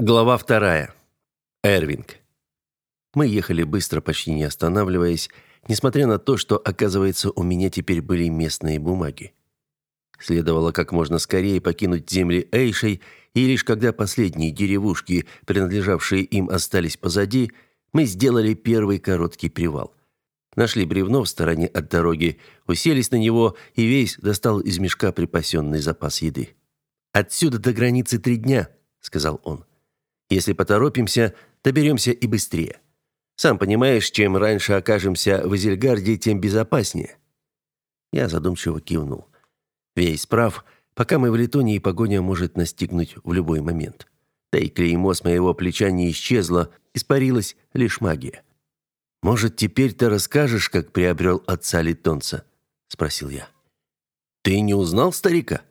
Глава вторая. Эрвинг. Мы ехали быстро, почти не останавливаясь, несмотря на то, что, оказывается, у меня теперь были местные бумаги. Следовало как можно скорее покинуть земли Эйшей, и лишь когда последние деревушки, принадлежавшие им, остались позади, мы сделали первый короткий привал. Нашли бревно в стороне от дороги, уселись на него, и весь достал из мешка припасенный запас еды. «Отсюда до границы три дня», — сказал он. Если поторопимся, доберемся и быстрее. Сам понимаешь, чем раньше окажемся в Изельгарде, тем безопаснее». Я задумчиво кивнул. Весь прав. Пока мы в Литонии, погоня может настигнуть в любой момент. Да и клеймо с моего плеча не исчезло, испарилась лишь магия. «Может, теперь ты расскажешь, как приобрел отца литонца?» – спросил я. «Ты не узнал старика?»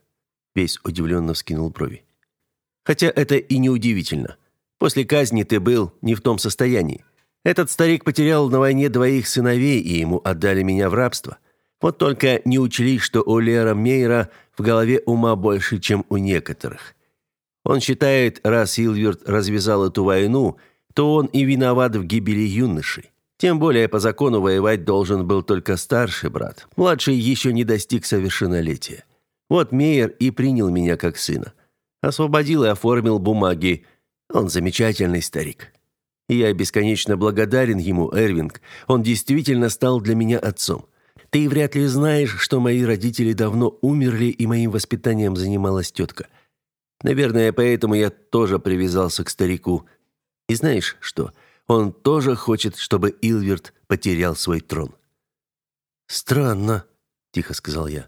Весь удивленно вскинул брови. «Хотя это и не удивительно. После казни ты был не в том состоянии. Этот старик потерял на войне двоих сыновей, и ему отдали меня в рабство. Вот только не учли, что у Лера Мейера в голове ума больше, чем у некоторых. Он считает, раз Илверт развязал эту войну, то он и виноват в гибели юноши. Тем более по закону воевать должен был только старший брат. Младший еще не достиг совершеннолетия. Вот Мейер и принял меня как сына. Освободил и оформил бумаги, он замечательный старик. я бесконечно благодарен ему, Эрвинг. Он действительно стал для меня отцом. Ты вряд ли знаешь, что мои родители давно умерли, и моим воспитанием занималась тетка. Наверное, поэтому я тоже привязался к старику. И знаешь что? Он тоже хочет, чтобы Илверт потерял свой трон. Странно, тихо сказал я.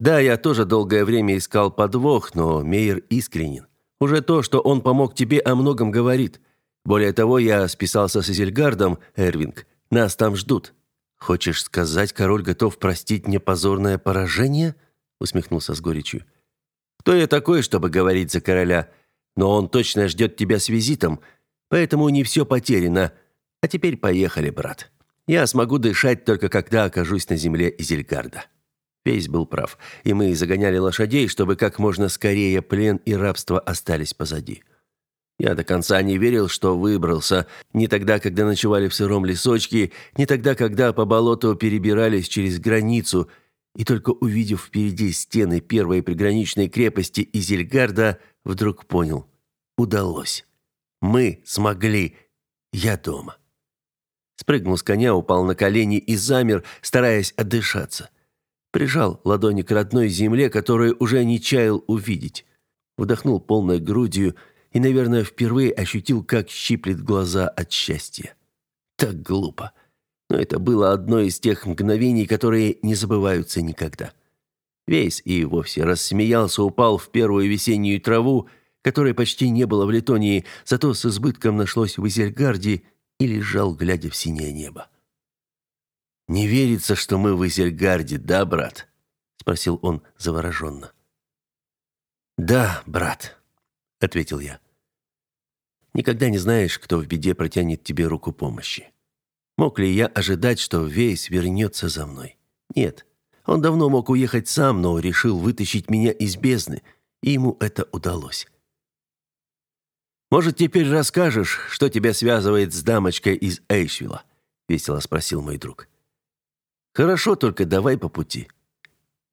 Да, я тоже долгое время искал подвох, но Мейер искренен. Уже то, что он помог тебе, о многом говорит. Более того, я списался с Изельгардом, Эрвинг. Нас там ждут. Хочешь сказать, король готов простить мне позорное поражение? усмехнулся с горечью. Кто я такой, чтобы говорить за короля? Но он точно ждет тебя с визитом, поэтому не все потеряно. А теперь поехали, брат. Я смогу дышать только когда окажусь на земле Изельгарда. Пейс был прав, и мы загоняли лошадей, чтобы как можно скорее плен и рабство остались позади. Я до конца не верил, что выбрался, не тогда, когда ночевали в сыром лесочке, не тогда, когда по болоту перебирались через границу, и только увидев впереди стены первой приграничной крепости Изельгарда, вдруг понял – удалось. Мы смогли. Я дома. Спрыгнул с коня, упал на колени и замер, стараясь отдышаться прижал ладони к родной земле, которую уже не чаял увидеть. Вдохнул полной грудью и, наверное, впервые ощутил, как щиплет глаза от счастья. Так глупо. Но это было одно из тех мгновений, которые не забываются никогда. Весь и вовсе рассмеялся, упал в первую весеннюю траву, которой почти не было в Литонии, зато с избытком нашлось в Изельгарде и лежал, глядя в синее небо. «Не верится, что мы в Изельгарде, да, брат?» — спросил он завороженно. «Да, брат», — ответил я. «Никогда не знаешь, кто в беде протянет тебе руку помощи. Мог ли я ожидать, что Вейс вернется за мной? Нет, он давно мог уехать сам, но решил вытащить меня из бездны, и ему это удалось». «Может, теперь расскажешь, что тебя связывает с дамочкой из Эйшвилла?» — весело спросил мой друг. Хорошо, только давай по пути».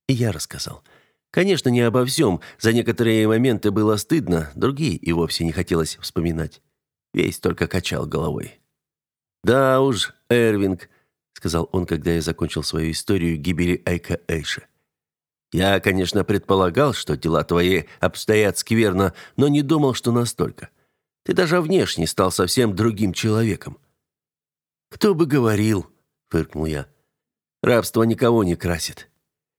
И я рассказал. Конечно, не обо всем. За некоторые моменты было стыдно, другие и вовсе не хотелось вспоминать. Весь только качал головой. «Да уж, Эрвинг», — сказал он, когда я закончил свою историю гибели Айка Эйша. «Я, конечно, предполагал, что дела твои обстоят скверно, но не думал, что настолько. Ты даже внешне стал совсем другим человеком». «Кто бы говорил», — фыркнул я. Рабство никого не красит.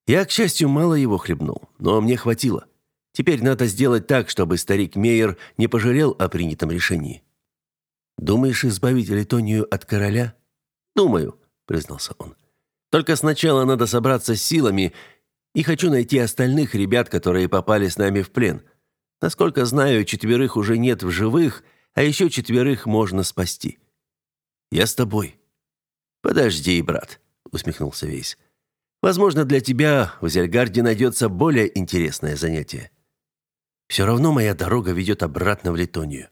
Я, к счастью, мало его хлебнул, но мне хватило. Теперь надо сделать так, чтобы старик Мейер не пожалел о принятом решении. Думаешь избавить Литонию от короля? Думаю, признался он. Только сначала надо собраться с силами, и хочу найти остальных ребят, которые попали с нами в плен. Насколько знаю, четверых уже нет в живых, а еще четверых можно спасти. Я с тобой. Подожди, брат усмехнулся Вейс. Возможно, для тебя в Зельгарде найдется более интересное занятие. Все равно моя дорога ведет обратно в Литонию.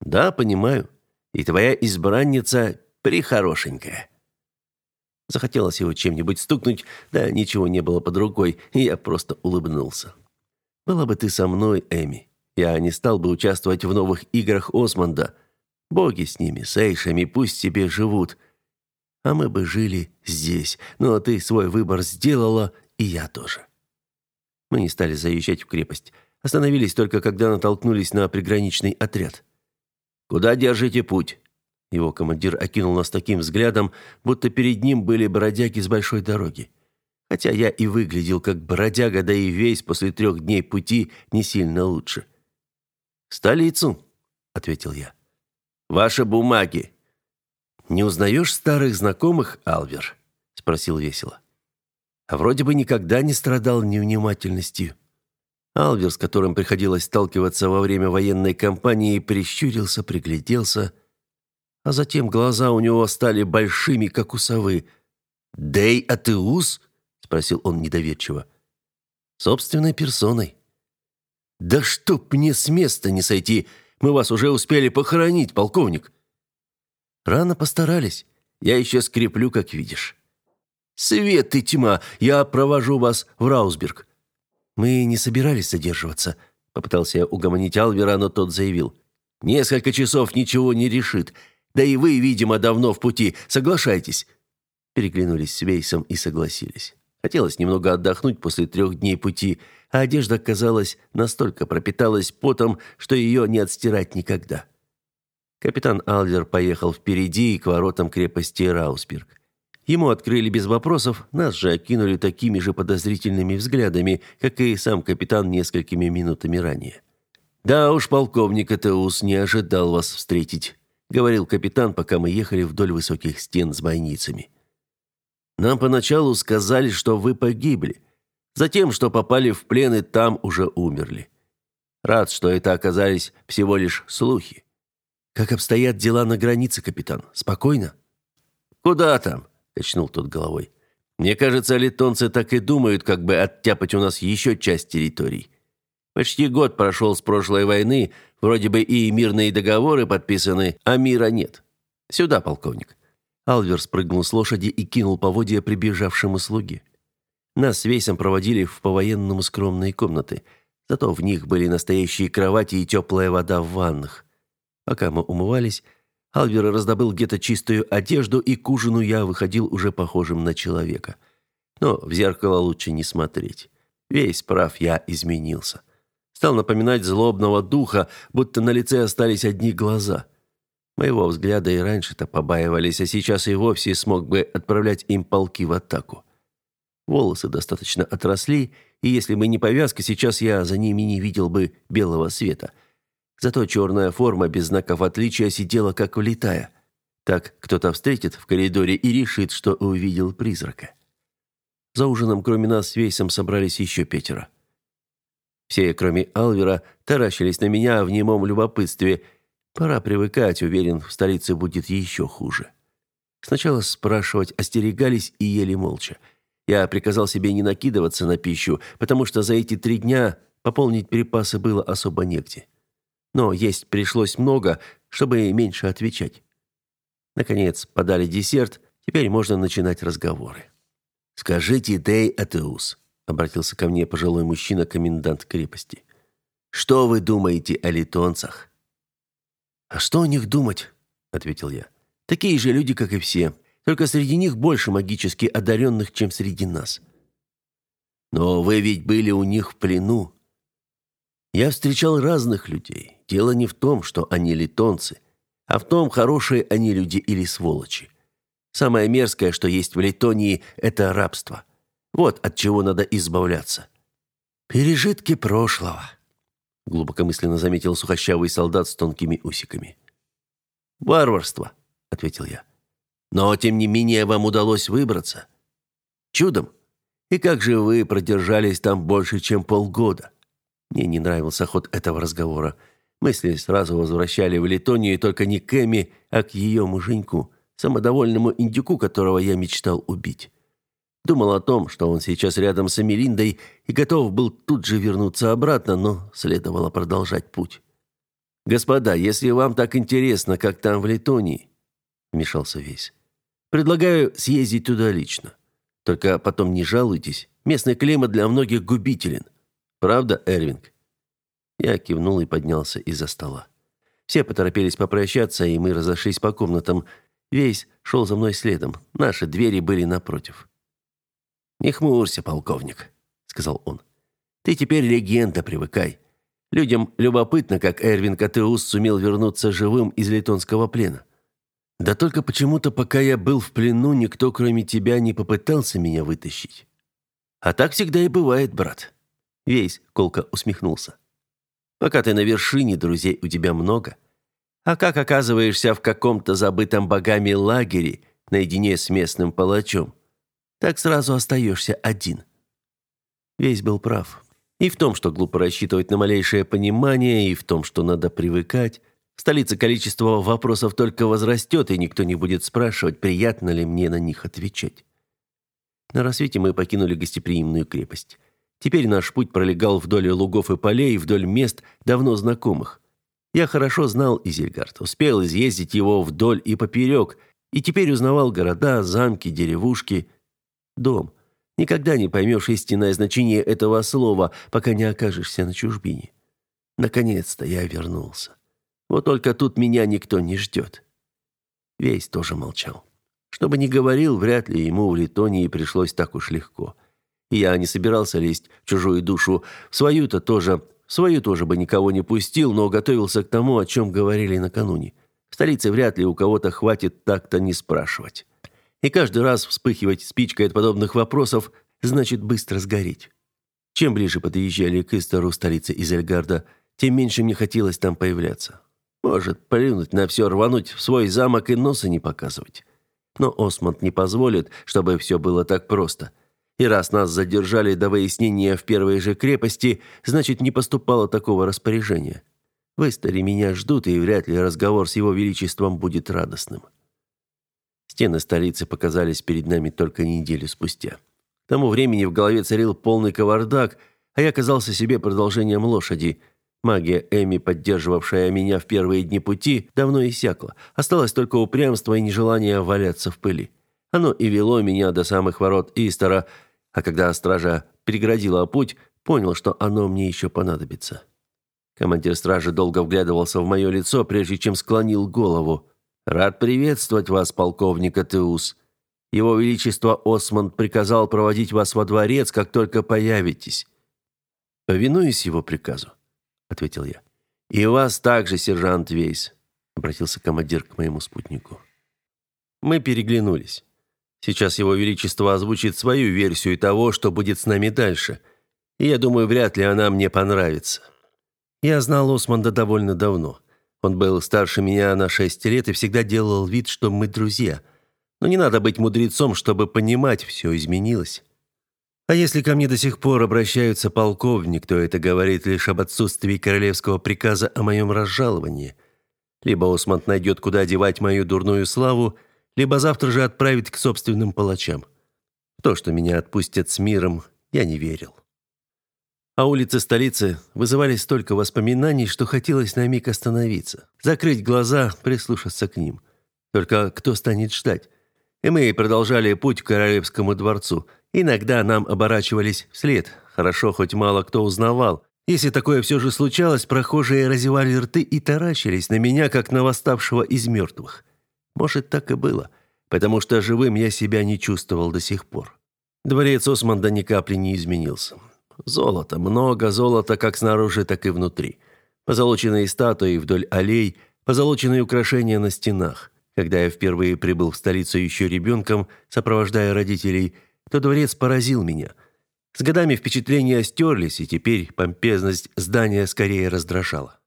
Да, понимаю. И твоя избранница прихорошенькая. Захотелось его чем-нибудь стукнуть, да ничего не было под рукой, и я просто улыбнулся. Была бы ты со мной, Эми, я не стал бы участвовать в новых играх Осмонда. Боги с ними, с Эйшами, пусть себе живут. А мы бы жили здесь. Но ты свой выбор сделала, и я тоже. Мы не стали заезжать в крепость. Остановились только, когда натолкнулись на приграничный отряд. «Куда держите путь?» Его командир окинул нас таким взглядом, будто перед ним были бродяги с большой дороги. Хотя я и выглядел как бродяга, да и весь после трех дней пути не сильно лучше. «Столицу», — ответил я. «Ваши бумаги». «Не узнаешь старых знакомых, Алвер?» — спросил весело. «А вроде бы никогда не страдал невнимательностью». Алвер, с которым приходилось сталкиваться во время военной кампании, прищурился, пригляделся — а затем глаза у него стали большими, как у совы. «Дэй Атеус?» — спросил он недоверчиво. «Собственной персоной». «Да чтоб мне с места не сойти! Мы вас уже успели похоронить, полковник!» «Рано постарались. Я еще скреплю, как видишь». «Свет и тьма! Я провожу вас в Раусберг». «Мы не собирались задерживаться», — попытался я угомонить Алвера, но тот заявил. «Несколько часов ничего не решит. Да и вы, видимо, давно в пути. Соглашайтесь». Переглянулись с Вейсом и согласились. Хотелось немного отдохнуть после трех дней пути, а одежда, казалось, настолько пропиталась потом, что ее не отстирать никогда. Капитан Алдер поехал впереди и к воротам крепости Раусберг. Ему открыли без вопросов, нас же окинули такими же подозрительными взглядами, как и сам капитан несколькими минутами ранее. «Да уж, полковник Этеус не ожидал вас встретить», говорил капитан, пока мы ехали вдоль высоких стен с бойницами. Нам поначалу сказали, что вы погибли, затем, что попали в плен и там уже умерли. Рад, что это оказались всего лишь слухи. Как обстоят дела на границе, капитан? Спокойно? Куда там? качнул тот головой. Мне кажется, литонцы так и думают, как бы оттяпать у нас еще часть территорий. Почти год прошел с прошлой войны, вроде бы и мирные договоры подписаны, а мира нет. Сюда, полковник». Алвер спрыгнул с лошади и кинул поводья прибежавшему слуге. Нас с проводили в по-военному скромные комнаты, зато в них были настоящие кровати и теплая вода в ваннах. Пока мы умывались, Алвер раздобыл где-то чистую одежду, и к ужину я выходил уже похожим на человека. Но в зеркало лучше не смотреть. Весь прав, я изменился стал напоминать злобного духа, будто на лице остались одни глаза. Моего взгляда и раньше-то побаивались, а сейчас и вовсе смог бы отправлять им полки в атаку. Волосы достаточно отросли, и если бы не повязка, сейчас я за ними не видел бы белого света. Зато черная форма без знаков отличия сидела как влитая. Так кто-то встретит в коридоре и решит, что увидел призрака. За ужином, кроме нас, с Вейсом собрались еще пятеро. Все, кроме Алвера, таращились на меня в немом любопытстве. Пора привыкать, уверен, в столице будет еще хуже. Сначала спрашивать остерегались и ели молча. Я приказал себе не накидываться на пищу, потому что за эти три дня пополнить припасы было особо негде. Но есть пришлось много, чтобы меньше отвечать. Наконец, подали десерт, теперь можно начинать разговоры. «Скажите, Дэй Атеус, обратился ко мне пожилой мужчина, комендант крепости. Что вы думаете о литонцах? А что о них думать? ответил я. Такие же люди, как и все, только среди них больше магически одаренных, чем среди нас. Но вы ведь были у них в плену. Я встречал разных людей. Дело не в том, что они литонцы, а в том, хорошие они люди или сволочи. Самое мерзкое, что есть в Литонии, это рабство. Вот от чего надо избавляться. Пережитки прошлого, глубокомысленно заметил сухощавый солдат с тонкими усиками. Варварство, ответил я. Но тем не менее вам удалось выбраться. Чудом. И как же вы продержались там больше, чем полгода? Мне не нравился ход этого разговора. Мысли сразу возвращали в Литонию только не к Эми, а к ее муженьку, самодовольному индюку, которого я мечтал убить. Думал о том, что он сейчас рядом с Эмилиндой и готов был тут же вернуться обратно, но следовало продолжать путь. «Господа, если вам так интересно, как там в Литонии», — вмешался весь, — «предлагаю съездить туда лично. Только потом не жалуйтесь, местный климат для многих губителен. Правда, Эрвинг?» Я кивнул и поднялся из-за стола. Все поторопились попрощаться, и мы разошлись по комнатам. Весь шел за мной следом. Наши двери были напротив. «Не хмурься, полковник», — сказал он. «Ты теперь легенда, привыкай. Людям любопытно, как Эрвин Катеус сумел вернуться живым из литонского плена. Да только почему-то, пока я был в плену, никто, кроме тебя, не попытался меня вытащить. А так всегда и бывает, брат. Весь колко усмехнулся. Пока ты на вершине, друзей у тебя много. А как оказываешься в каком-то забытом богами лагере наедине с местным палачом, так сразу остаешься один. Весь был прав. И в том, что глупо рассчитывать на малейшее понимание, и в том, что надо привыкать. В столице количество вопросов только возрастет, и никто не будет спрашивать, приятно ли мне на них отвечать. На рассвете мы покинули гостеприимную крепость. Теперь наш путь пролегал вдоль лугов и полей, вдоль мест, давно знакомых. Я хорошо знал Изельгард, успел изъездить его вдоль и поперек, и теперь узнавал города, замки, деревушки, дом. Никогда не поймешь истинное значение этого слова, пока не окажешься на чужбине. Наконец-то я вернулся. Вот только тут меня никто не ждет. Весь тоже молчал. Что бы ни говорил, вряд ли ему в Литонии пришлось так уж легко. Я не собирался лезть в чужую душу. В свою-то тоже, в свою тоже бы никого не пустил, но готовился к тому, о чем говорили накануне. В столице вряд ли у кого-то хватит так-то не спрашивать. И каждый раз вспыхивать спичкой от подобных вопросов значит быстро сгореть. Чем ближе подъезжали к Истеру, столице Изельгарда, тем меньше мне хотелось там появляться. Может, плюнуть на все, рвануть в свой замок и носа не показывать. Но Осмонд не позволит, чтобы все было так просто. И раз нас задержали до выяснения в первой же крепости, значит, не поступало такого распоряжения. В Эстере меня ждут, и вряд ли разговор с его величеством будет радостным. Стены столицы показались перед нами только неделю спустя. К тому времени в голове царил полный кавардак, а я казался себе продолжением лошади. Магия Эми, поддерживавшая меня в первые дни пути, давно иссякла. Осталось только упрямство и нежелание валяться в пыли. Оно и вело меня до самых ворот Истера, а когда стража переградила путь, понял, что оно мне еще понадобится. Командир стражи долго вглядывался в мое лицо, прежде чем склонил голову. Рад приветствовать вас, полковник Атеус. Его величество Осмонд приказал проводить вас во дворец, как только появитесь. Повинуюсь его приказу, ответил я. И вас также, сержант Вейс, обратился командир к моему спутнику. Мы переглянулись. Сейчас его величество озвучит свою версию того, что будет с нами дальше. И я думаю, вряд ли она мне понравится. Я знал Осмонда довольно давно. Он был старше меня на шесть лет и всегда делал вид, что мы друзья. Но не надо быть мудрецом, чтобы понимать, все изменилось. А если ко мне до сих пор обращаются полковник, то это говорит лишь об отсутствии королевского приказа о моем разжаловании. Либо Османт найдет, куда девать мою дурную славу, либо завтра же отправит к собственным палачам. В то, что меня отпустят с миром, я не верил. А улицы столицы вызывали столько воспоминаний, что хотелось на миг остановиться, закрыть глаза, прислушаться к ним. Только кто станет ждать? И мы продолжали путь к королевскому дворцу. Иногда нам оборачивались вслед. Хорошо, хоть мало кто узнавал. Если такое все же случалось, прохожие разевали рты и таращились на меня, как на восставшего из мертвых. Может, так и было, потому что живым я себя не чувствовал до сих пор. Дворец Османда ни капли не изменился. Золото, много золота как снаружи, так и внутри. Позолоченные статуи вдоль аллей, позолоченные украшения на стенах. Когда я впервые прибыл в столицу еще ребенком, сопровождая родителей, то дворец поразил меня. С годами впечатления стерлись, и теперь помпезность здания скорее раздражала.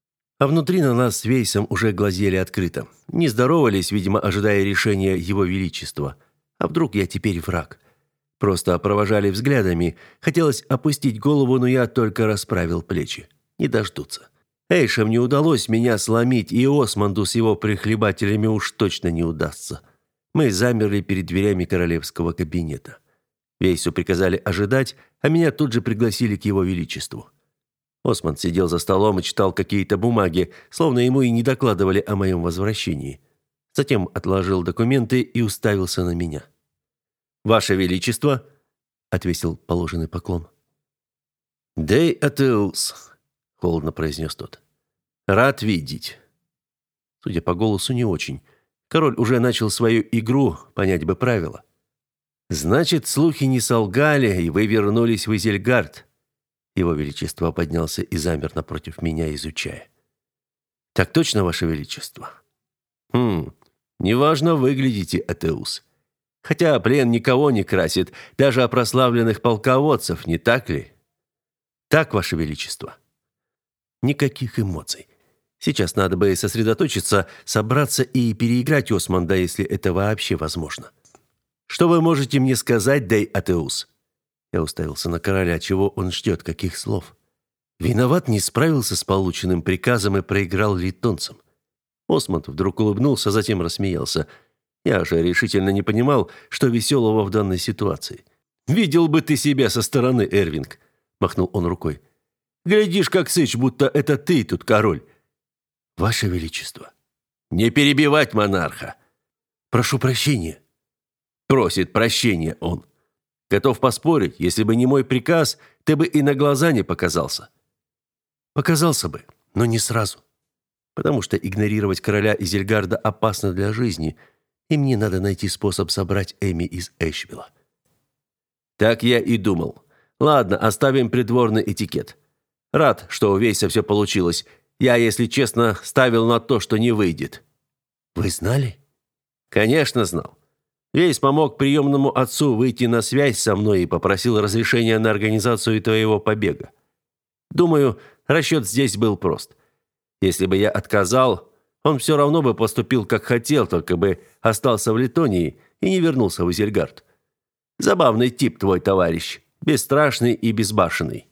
А внутри на нас с Вейсом уже глазели открыто. Не здоровались, видимо, ожидая решения его величества. А вдруг я теперь враг? Просто провожали взглядами. Хотелось опустить голову, но я только расправил плечи. Не дождутся. Эйшам не удалось меня сломить, и Османду с его прихлебателями уж точно не удастся. Мы замерли перед дверями королевского кабинета. Вейсу приказали ожидать, а меня тут же пригласили к его величеству. Осман сидел за столом и читал какие-то бумаги, словно ему и не докладывали о моем возвращении. Затем отложил документы и уставился на меня. «Ваше Величество!» — отвесил положенный поклон. «Дей Атеус», — холодно произнес тот. «Рад видеть». Судя по голосу, не очень. Король уже начал свою игру, понять бы правила. «Значит, слухи не солгали, и вы вернулись в Изельгард». Его Величество поднялся и замер напротив меня, изучая. «Так точно, Ваше Величество?» «Хм, неважно выглядите, Атеус. Хотя плен никого не красит, даже прославленных полководцев, не так ли?» «Так, Ваше Величество». Никаких эмоций. Сейчас надо бы сосредоточиться, собраться и переиграть Османда, если это вообще возможно. Что вы можете мне сказать, Дей Атеус? Я уставился на короля, чего он ждет, каких слов. Виноват не справился с полученным приказом и проиграл литонцам. Осмонд вдруг улыбнулся, затем рассмеялся. Я же решительно не понимал, что веселого в данной ситуации. «Видел бы ты себя со стороны, Эрвинг!» – махнул он рукой. «Глядишь, как сыч, будто это ты тут король!» «Ваше Величество!» «Не перебивать монарха!» «Прошу прощения!» Просит прощения он. Готов поспорить, если бы не мой приказ, ты бы и на глаза не показался. Показался бы, но не сразу. Потому что игнорировать короля Изельгарда опасно для жизни, и мне надо найти способ собрать Эми из Эшвилла. Так я и думал. Ладно, оставим придворный этикет. Рад, что у Вейса все получилось. Я, если честно, ставил на то, что не выйдет. Вы знали? Конечно, знал. Вейс помог приемному отцу выйти на связь со мной и попросил разрешения на организацию твоего побега. Думаю, расчет здесь был прост. Если бы я отказал, он все равно бы поступил, как хотел, только бы остался в Литонии и не вернулся в Изельгард. Забавный тип твой товарищ, бесстрашный и безбашенный.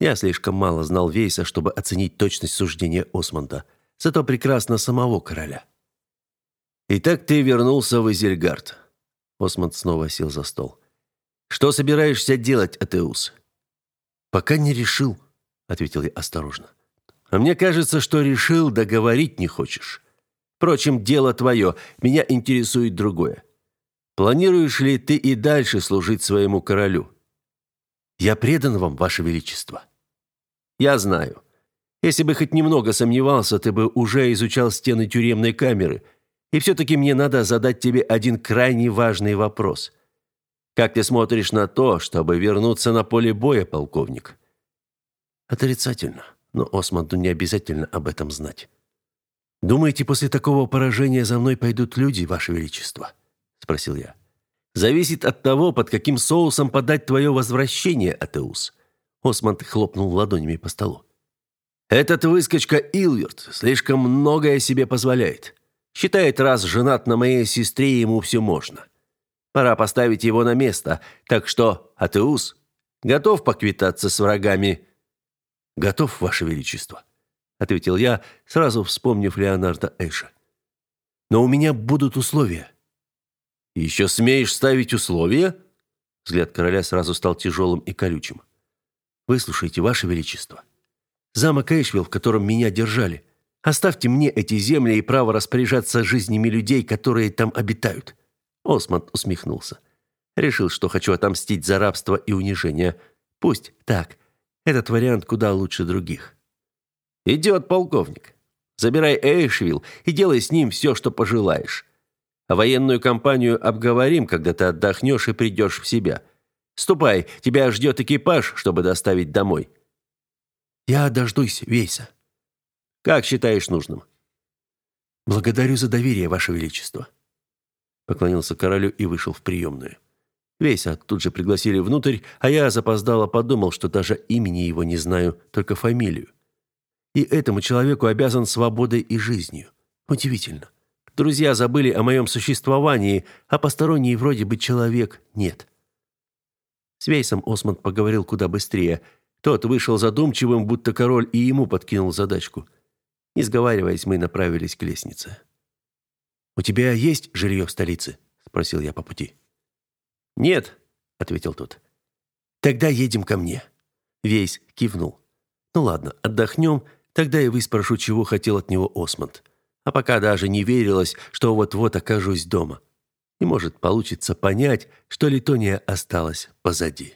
Я слишком мало знал Вейса, чтобы оценить точность суждения Осмонда, зато прекрасно самого короля. «Итак, ты вернулся в Изельгард». Осмонд снова сел за стол. «Что собираешься делать, Атеус?» «Пока не решил», — ответил я осторожно. «А мне кажется, что решил, договорить не хочешь. Впрочем, дело твое, меня интересует другое. Планируешь ли ты и дальше служить своему королю?» «Я предан вам, ваше величество». «Я знаю. Если бы хоть немного сомневался, ты бы уже изучал стены тюремной камеры — и все-таки мне надо задать тебе один крайне важный вопрос. Как ты смотришь на то, чтобы вернуться на поле боя, полковник?» «Отрицательно, но Османду не обязательно об этом знать». «Думаете, после такого поражения за мной пойдут люди, Ваше Величество?» – спросил я. «Зависит от того, под каким соусом подать твое возвращение, Атеус». Османд хлопнул ладонями по столу. «Этот выскочка Илверт слишком многое себе позволяет. Считает, раз женат на моей сестре, ему все можно. Пора поставить его на место. Так что, Атеус, готов поквитаться с врагами?» «Готов, Ваше Величество», — ответил я, сразу вспомнив Леонардо Эша. «Но у меня будут условия». «Еще смеешь ставить условия?» Взгляд короля сразу стал тяжелым и колючим. «Выслушайте, Ваше Величество. Замок Эшвилл, в котором меня держали, Оставьте мне эти земли и право распоряжаться жизнями людей, которые там обитают». Осмонд усмехнулся. Решил, что хочу отомстить за рабство и унижение. Пусть так. Этот вариант куда лучше других. «Идет, полковник. Забирай Эйшвилл и делай с ним все, что пожелаешь. А военную кампанию обговорим, когда ты отдохнешь и придешь в себя. Ступай, тебя ждет экипаж, чтобы доставить домой». «Я дождусь Вейса», как считаешь нужным?» «Благодарю за доверие, Ваше Величество», — поклонился королю и вышел в приемную. Веся тут же пригласили внутрь, а я запоздало подумал, что даже имени его не знаю, только фамилию. И этому человеку обязан свободой и жизнью. Удивительно. Друзья забыли о моем существовании, а посторонний вроде бы человек нет. С Вейсом Осмонд поговорил куда быстрее. Тот вышел задумчивым, будто король и ему подкинул задачку — не сговариваясь, мы направились к лестнице. «У тебя есть жилье в столице?» – спросил я по пути. «Нет, ответил тот. Тогда едем ко мне. Весь кивнул. Ну ладно, отдохнем, тогда и выспрошу, чего хотел от него Осмонд. А пока даже не верилось, что вот-вот окажусь дома. И может получится понять, что Литония осталась позади.